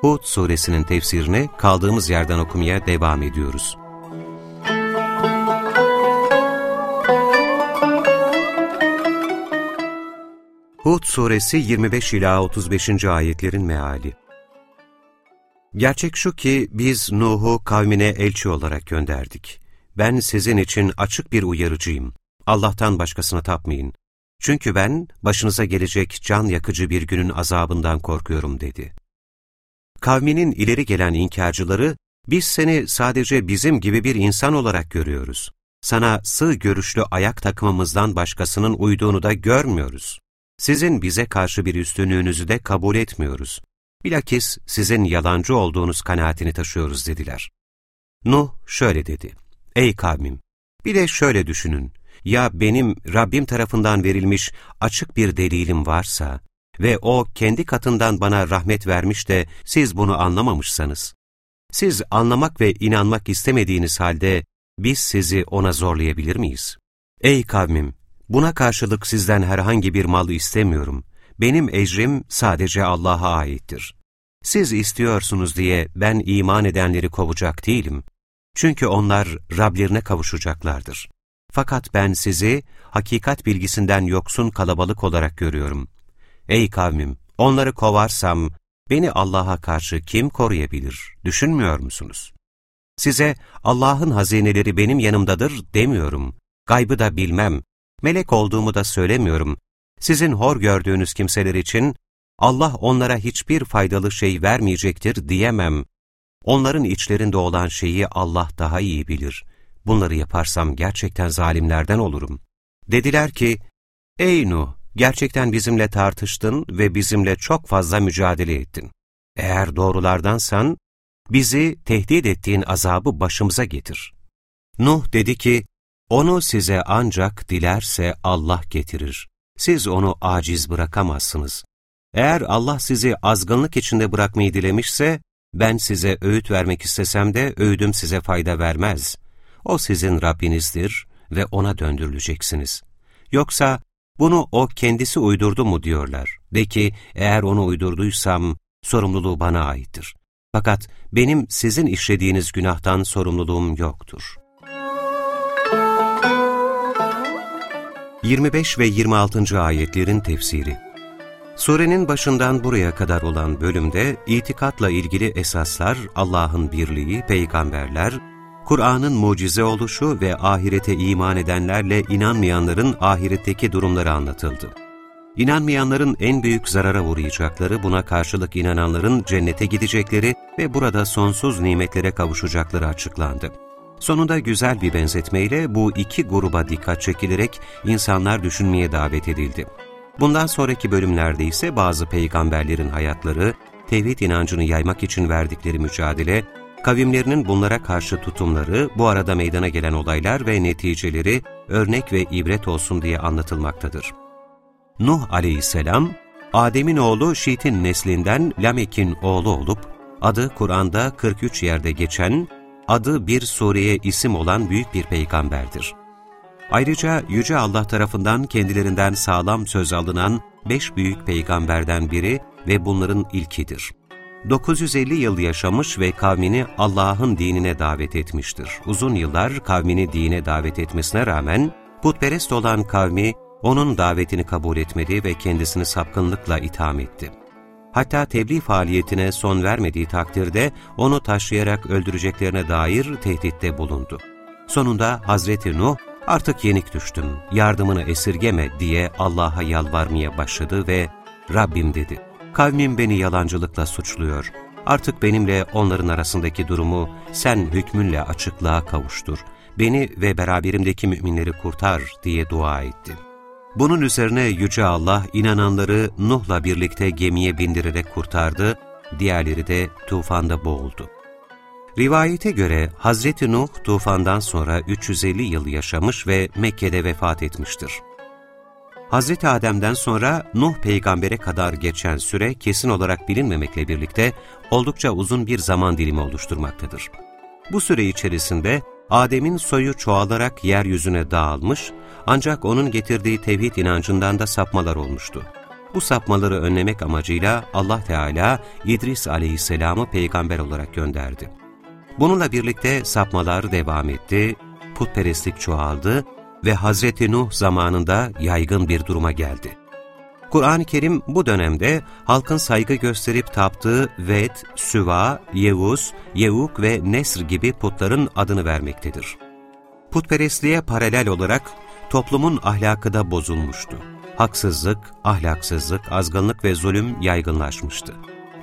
Hud suresinin tefsirini kaldığımız yerden okumaya devam ediyoruz. Hud suresi 25 ila 35. ayetlerin meali. Gerçek şu ki biz Nuh'u kavmine elçi olarak gönderdik. Ben sizin için açık bir uyarıcıyım. Allah'tan başkasına tapmayın. Çünkü ben başınıza gelecek can yakıcı bir günün azabından korkuyorum dedi. Kavminin ileri gelen inkarcıları, biz seni sadece bizim gibi bir insan olarak görüyoruz. Sana sığ görüşlü ayak takımımızdan başkasının uyduğunu da görmüyoruz. Sizin bize karşı bir üstünlüğünüzü de kabul etmiyoruz. Bilakis sizin yalancı olduğunuz kanaatini taşıyoruz dediler. Nuh şöyle dedi, Ey kavmim! Bir de şöyle düşünün, ya benim Rabbim tarafından verilmiş açık bir delilim varsa ve O kendi katından bana rahmet vermiş de siz bunu anlamamışsanız, siz anlamak ve inanmak istemediğiniz halde biz sizi ona zorlayabilir miyiz? Ey kavmim! Buna karşılık sizden herhangi bir mal istemiyorum. Benim ecrim sadece Allah'a aittir. Siz istiyorsunuz diye ben iman edenleri kovacak değilim. Çünkü onlar Rablerine kavuşacaklardır. Fakat ben sizi hakikat bilgisinden yoksun kalabalık olarak görüyorum. Ey kavmim! Onları kovarsam beni Allah'a karşı kim koruyabilir? Düşünmüyor musunuz? Size Allah'ın hazineleri benim yanımdadır demiyorum. Gaybı da bilmem. Melek olduğumu da söylemiyorum. Sizin hor gördüğünüz kimseler için Allah onlara hiçbir faydalı şey vermeyecektir diyemem. Onların içlerinde olan şeyi Allah daha iyi bilir. Bunları yaparsam gerçekten zalimlerden olurum. Dediler ki, Ey Nuh! Gerçekten bizimle tartıştın ve bizimle çok fazla mücadele ettin. Eğer doğrulardansan, bizi tehdit ettiğin azabı başımıza getir. Nuh dedi ki, onu size ancak dilerse Allah getirir. Siz onu aciz bırakamazsınız. Eğer Allah sizi azgınlık içinde bırakmayı dilemişse, ben size öğüt vermek istesem de öğüdüm size fayda vermez. O sizin Rabbinizdir ve O'na döndürüleceksiniz. Yoksa bunu O kendisi uydurdu mu diyorlar. De ki, eğer onu uydurduysam, sorumluluğu bana aittir. Fakat benim sizin işlediğiniz günahtan sorumluluğum yoktur. 25 ve 26. ayetlerin tefsiri Surenin başından buraya kadar olan bölümde itikatla ilgili esaslar, Allah'ın birliği, peygamberler, Kur'an'ın mucize oluşu ve ahirete iman edenlerle inanmayanların ahiretteki durumları anlatıldı. İnanmayanların en büyük zarara uğrayacakları, buna karşılık inananların cennete gidecekleri ve burada sonsuz nimetlere kavuşacakları açıklandı. Sonunda güzel bir benzetmeyle bu iki gruba dikkat çekilerek insanlar düşünmeye davet edildi. Bundan sonraki bölümlerde ise bazı peygamberlerin hayatları, tevhid inancını yaymak için verdikleri mücadele, kavimlerinin bunlara karşı tutumları, bu arada meydana gelen olaylar ve neticeleri örnek ve ibret olsun diye anlatılmaktadır. Nuh aleyhisselam, Adem'in oğlu Şit'in neslinden Lamek'in oğlu olup, adı Kur'an'da 43 yerde geçen, adı bir sureye isim olan büyük bir peygamberdir. Ayrıca Yüce Allah tarafından kendilerinden sağlam söz alınan beş büyük peygamberden biri ve bunların ilkidir. 950 yıl yaşamış ve kavmini Allah'ın dinine davet etmiştir. Uzun yıllar kavmini dine davet etmesine rağmen putperest olan kavmi onun davetini kabul etmedi ve kendisini sapkınlıkla itham etti. Hatta tebliğ faaliyetine son vermediği takdirde onu taşlayarak öldüreceklerine dair tehditte bulundu. Sonunda Hazreti Nuh, artık yenik düştüm, yardımını esirgeme diye Allah'a yalvarmaya başladı ve Rabbim dedi, kavmim beni yalancılıkla suçluyor. Artık benimle onların arasındaki durumu sen hükmünle açıklığa kavuştur. Beni ve beraberimdeki müminleri kurtar diye dua etti. Bunun üzerine Yüce Allah inananları Nuh'la birlikte gemiye bindirerek kurtardı diğerleri de tufanda boğuldu. Rivayete göre Hazreti Nuh tufandan sonra 350 yıl yaşamış ve Mekke'de vefat etmiştir. Hazreti Adem'den sonra Nuh peygambere kadar geçen süre kesin olarak bilinmemekle birlikte oldukça uzun bir zaman dilimi oluşturmaktadır. Bu süre içerisinde Adem'in soyu çoğalarak yeryüzüne dağılmış ancak onun getirdiği tevhid inancından da sapmalar olmuştu. Bu sapmaları önlemek amacıyla Allah Teala İdris aleyhisselamı peygamber olarak gönderdi. Bununla birlikte sapmalar devam etti, putperestlik çoğaldı ve Hazreti Nuh zamanında yaygın bir duruma geldi. Kur'an-ı Kerim bu dönemde halkın saygı gösterip taptığı Ved, Süva, Yevuz, Yevuk ve Nesr gibi putların adını vermektedir. Putperestliğe paralel olarak toplumun ahlakı da bozulmuştu. Haksızlık, ahlaksızlık, azgınlık ve zulüm yaygınlaşmıştı.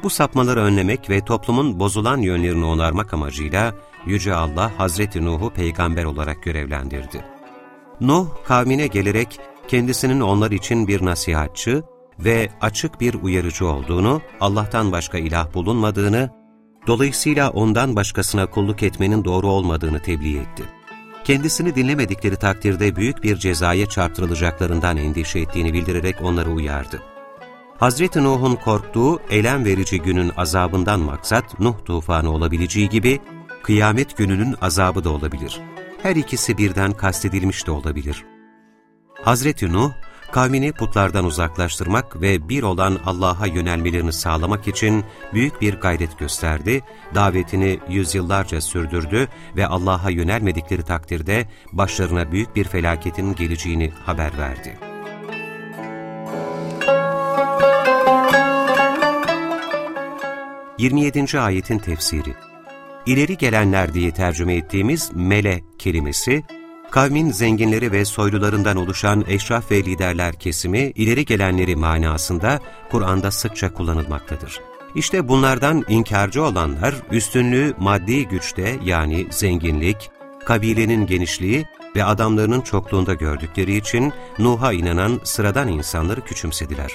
Bu sapmaları önlemek ve toplumun bozulan yönlerini onarmak amacıyla Yüce Allah Hazreti Nuh'u peygamber olarak görevlendirdi. Nuh kavmine gelerek kendisinin onlar için bir nasihatçı ve açık bir uyarıcı olduğunu, Allah'tan başka ilah bulunmadığını, dolayısıyla ondan başkasına kulluk etmenin doğru olmadığını tebliğ etti. Kendisini dinlemedikleri takdirde büyük bir cezaya çarptırılacaklarından endişe ettiğini bildirerek onları uyardı. Hazreti Nuh'un korktuğu elem verici günün azabından maksat Nuh tufanı olabileceği gibi, kıyamet gününün azabı da olabilir. Her ikisi birden kastedilmiş de olabilir. Hazreti Nuh, kavmini putlardan uzaklaştırmak ve bir olan Allah'a yönelmelerini sağlamak için büyük bir gayret gösterdi, davetini yüzyıllarca sürdürdü ve Allah'a yönelmedikleri takdirde başlarına büyük bir felaketin geleceğini haber verdi. Yirmi yedinci ayetin tefsiri İleri gelenler diye tercüme ettiğimiz mele kelimesi, kavmin zenginleri ve soylularından oluşan eşraf ve liderler kesimi ileri gelenleri manasında Kur'an'da sıkça kullanılmaktadır. İşte bunlardan inkarcı olanlar üstünlüğü maddi güçte yani zenginlik, kabilenin genişliği ve adamlarının çokluğunda gördükleri için Nuh'a inanan sıradan insanları küçümsediler.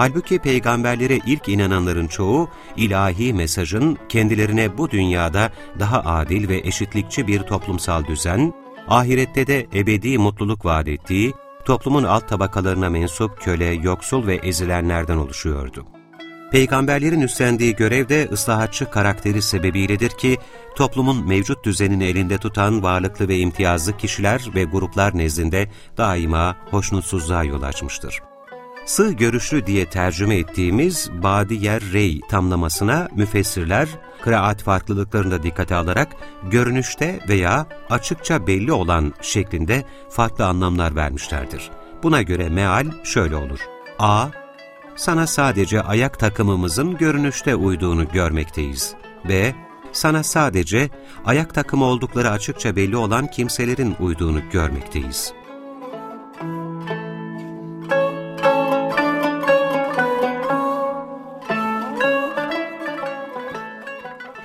Halbuki peygamberlere ilk inananların çoğu ilahi mesajın kendilerine bu dünyada daha adil ve eşitlikçi bir toplumsal düzen, ahirette de ebedi mutluluk vaat ettiği, toplumun alt tabakalarına mensup köle, yoksul ve ezilenlerden oluşuyordu. Peygamberlerin üstlendiği görev de ıslahatçı karakteri sebebiyledir ki, toplumun mevcut düzenini elinde tutan varlıklı ve imtiyazlı kişiler ve gruplar nezdinde daima hoşnutsuzluğa yol açmıştır. Sığ görüşlü diye tercüme ettiğimiz Badiyer Rey tamlamasına müfessirler, kıraat farklılıklarında dikkate alarak görünüşte veya açıkça belli olan şeklinde farklı anlamlar vermişlerdir. Buna göre meal şöyle olur. A. Sana sadece ayak takımımızın görünüşte uyduğunu görmekteyiz. B. Sana sadece ayak takımı oldukları açıkça belli olan kimselerin uyduğunu görmekteyiz.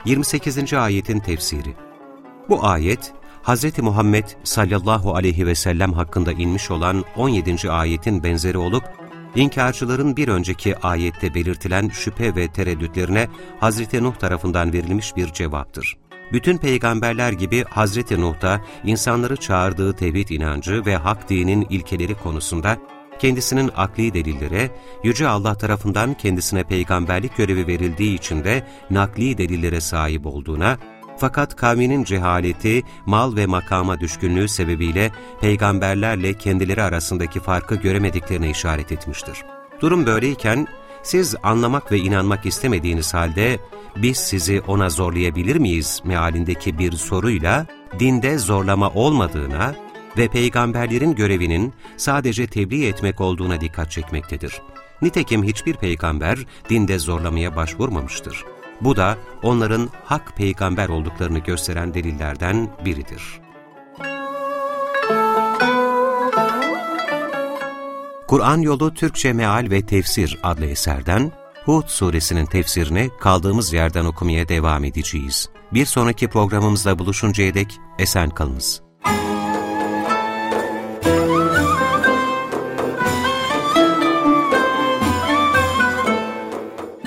28. ayetin tefsiri Bu ayet, Hz. Muhammed sallallahu aleyhi ve sellem hakkında inmiş olan 17. ayetin benzeri olup, inkarcıların bir önceki ayette belirtilen şüphe ve tereddütlerine Hz. Nuh tarafından verilmiş bir cevaptır. Bütün peygamberler gibi Hazreti Nuh da insanları çağırdığı tevhid inancı ve hak dinin ilkeleri konusunda kendisinin akli delillere, Yüce Allah tarafından kendisine peygamberlik görevi verildiği için de nakli delillere sahip olduğuna, fakat kavminin cehaleti, mal ve makama düşkünlüğü sebebiyle peygamberlerle kendileri arasındaki farkı göremediklerine işaret etmiştir. Durum böyleyken, siz anlamak ve inanmak istemediğiniz halde, biz sizi ona zorlayabilir miyiz mealindeki bir soruyla, dinde zorlama olmadığına, ve peygamberlerin görevinin sadece tebliğ etmek olduğuna dikkat çekmektedir. Nitekim hiçbir peygamber dinde zorlamaya başvurmamıştır. Bu da onların hak peygamber olduklarını gösteren delillerden biridir. Kur'an Yolu Türkçe Meal ve Tefsir adlı eserden Hud suresinin tefsirini kaldığımız yerden okumaya devam edeceğiz. Bir sonraki programımızda buluşuncaya dek esen kalınız.